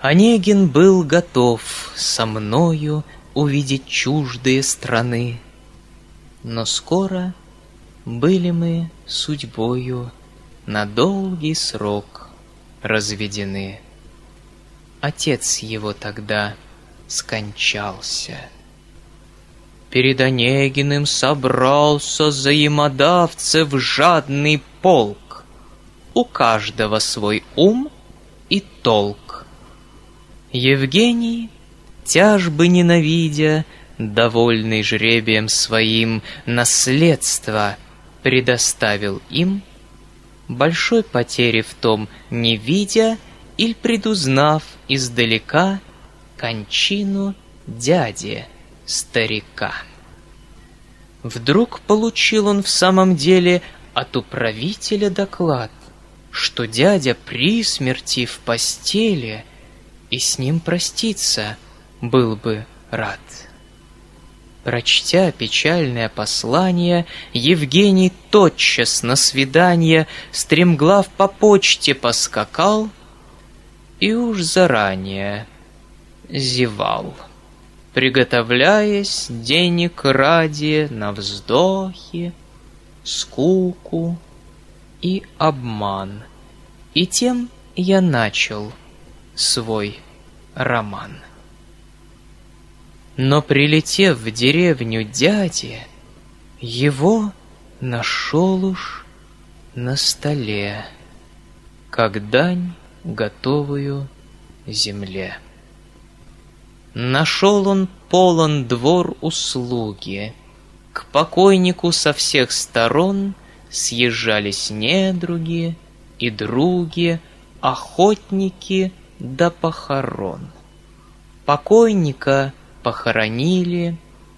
Онегин был готов со мною увидеть чуждые страны, Но скоро были мы судьбою на долгий срок разведены. Отец его тогда скончался. Перед Онегиным собрался взаимодавцев жадный полк. У каждого свой ум и толк. Евгений, тяжбы ненавидя, довольный жребием своим, наследство предоставил им, большой потери в том не видя, или предузнав издалека кончину дяди старика. Вдруг получил он в самом деле от управителя доклад, что дядя при смерти в постели и с ним проститься был бы рад. Прочтя печальное послание, Евгений тотчас на свидание, Стремглав по почте поскакал И уж заранее зевал, Приготовляясь денег ради На вздохи, скуку и обман. И тем я начал свой роман. Но прилетев в деревню дяди, Его нашел уж на столе, Как дань, готовую земле. Нашел он полон двор услуги, К покойнику со всех сторон Съезжались недруги и други, Охотники до похорон. Покойника похоронили,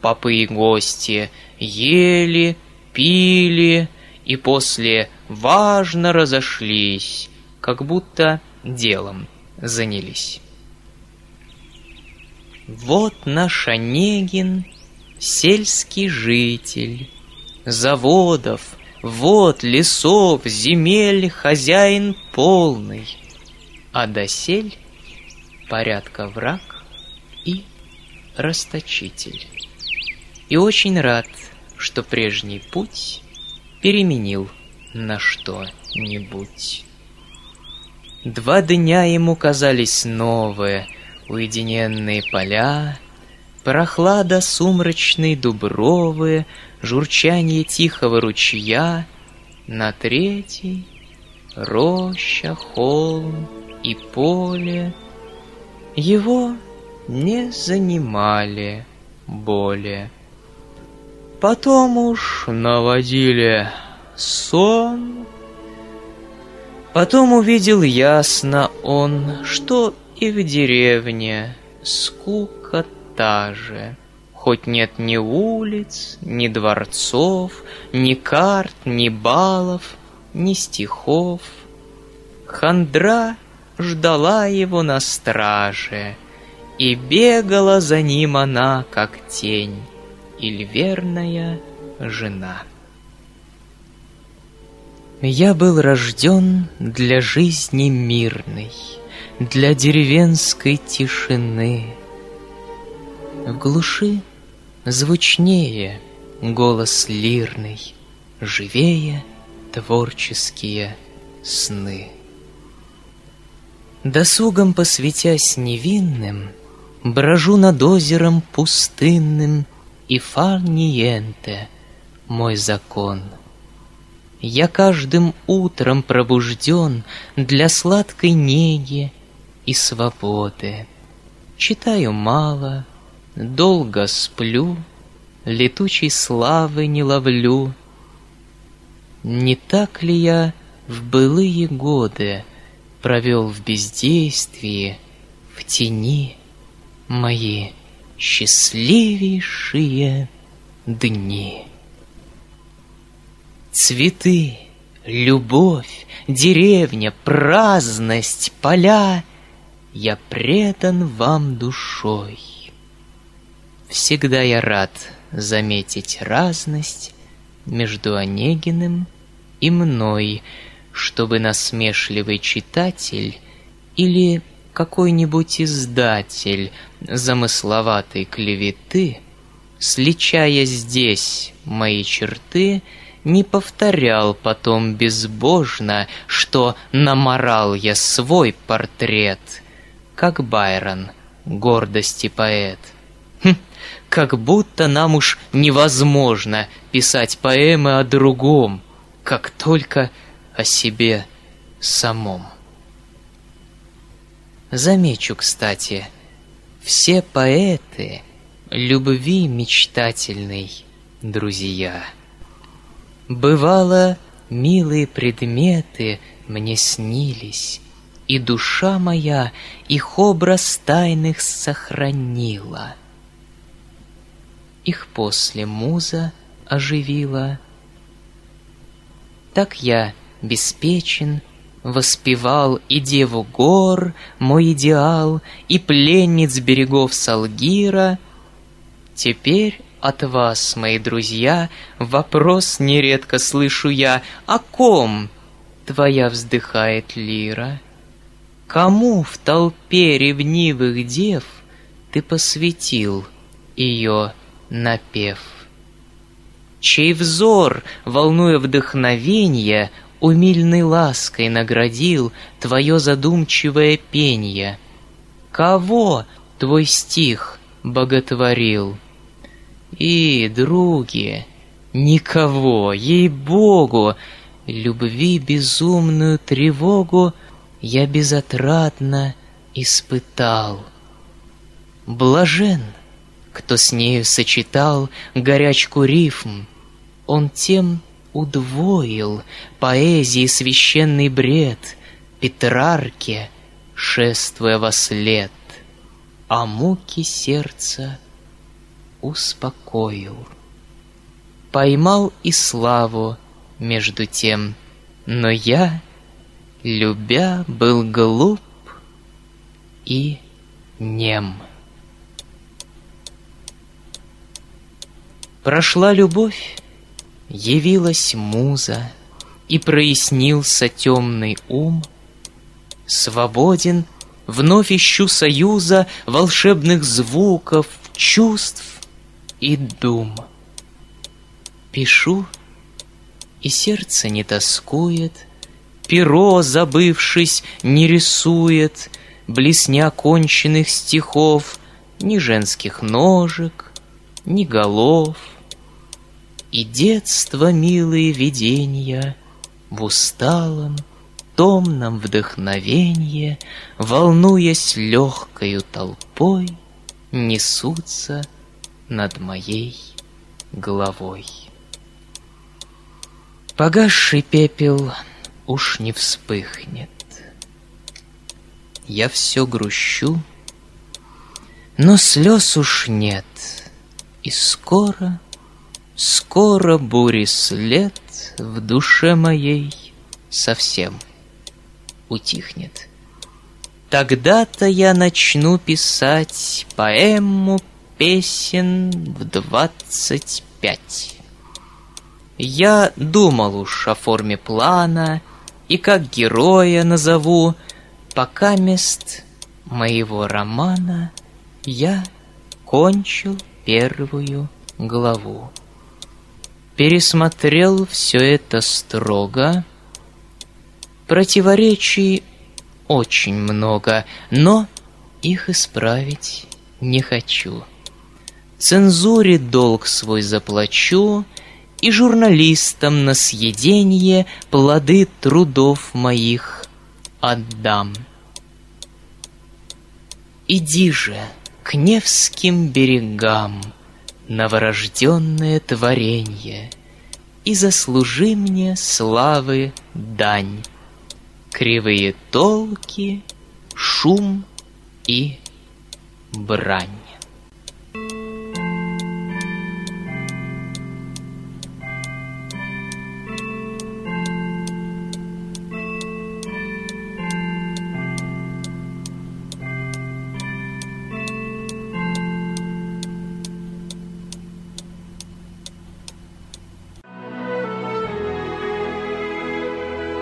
попы и гости ели, пили и после важно разошлись, как будто делом занялись. Вот наш Онегин, сельский житель, заводов, вот лесов, земель, хозяин полный, а досель порядка враг расточитель. И очень рад, что прежний путь переменил на что-нибудь. Два дня ему казались новые, уединенные поля, Прохлада сумрачной дубровы, Журчание тихого ручья, На третий — роща, холм и поле. Его не занимали более. Потом уж наводили сон. Потом увидел ясно он, что и в деревне скука та же. Хоть нет ни улиц, ни дворцов, ни карт, ни балов, ни стихов. Хандра ждала его на страже — и бегала за ним она, как тень, или верная жена. Я был рожден для жизни мирной, Для деревенской тишины. В глуши звучнее голос лирный, Живее творческие сны. Досугом посвятясь невинным — Брожу над озером пустынным, И фарниенте — мой закон. Я каждым утром пробужден Для сладкой неги и свободы. Читаю мало, долго сплю, Летучей славы не ловлю. Не так ли я в былые годы Провел в бездействии, в тени — мои счастливейшие дни. Цветы, любовь, деревня, праздность, поля, Я предан вам душой. Всегда я рад заметить разность Между Онегиным и мной, Чтобы насмешливый читатель Или какой-нибудь издатель замысловатой клеветы, сличая здесь мои черты, не повторял потом безбожно, что наморал я свой портрет, как Байрон, гордости поэт. Хм, как будто нам уж невозможно писать поэмы о другом, как только о себе самом. Замечу, кстати, все поэты любви мечтательной друзья. Бывало, милые предметы мне снились, И душа моя их образ тайных сохранила. Их после муза оживила. Так я беспечен, Воспевал и деву гор, мой идеал, И пленниц берегов Салгира. Теперь от вас, мои друзья, Вопрос нередко слышу я, О ком твоя вздыхает лира? Кому в толпе ревнивых дев Ты посвятил ее напев? Чей взор, волнуя вдохновенье, умильной лаской наградил Твое задумчивое пенье. Кого твой стих боготворил? И, други, никого, ей-богу, Любви безумную тревогу Я безотрадно испытал. Блажен, кто с нею сочетал Горячку рифм, он тем удвоил поэзии священный бред Петрарке, шествуя во след, а муки сердца успокоил. Поймал и славу между тем, но я, любя, был глуп и нем. Прошла любовь, Явилась муза, и прояснился темный ум. Свободен, вновь ищу союза Волшебных звуков, чувств и дум. Пишу, и сердце не тоскует, Перо, забывшись, не рисует Близ неоконченных стихов Ни женских ножек, ни голов — и детство милые видения В усталом, томном вдохновенье, Волнуясь легкою толпой, Несутся над моей головой. Погасший пепел уж не вспыхнет. Я все грущу, но слез уж нет, И скоро Скоро бури след в душе моей совсем утихнет. Тогда-то я начну писать поэму песен в двадцать пять. Я думал уж о форме плана и как героя назову, пока мест моего романа я кончил первую главу пересмотрел все это строго. Противоречий очень много, но их исправить не хочу. Цензуре долг свой заплачу, и журналистам на съеденье плоды трудов моих отдам. Иди же к Невским берегам, новорожденное творенье, И заслужи мне славы дань. Кривые толки, шум и брань.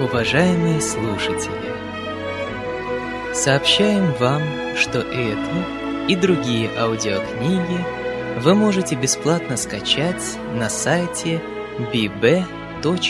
Уважаемые слушатели, Сообщаем вам, что эту и другие аудиокниги вы можете бесплатно скачать на сайте bb.ru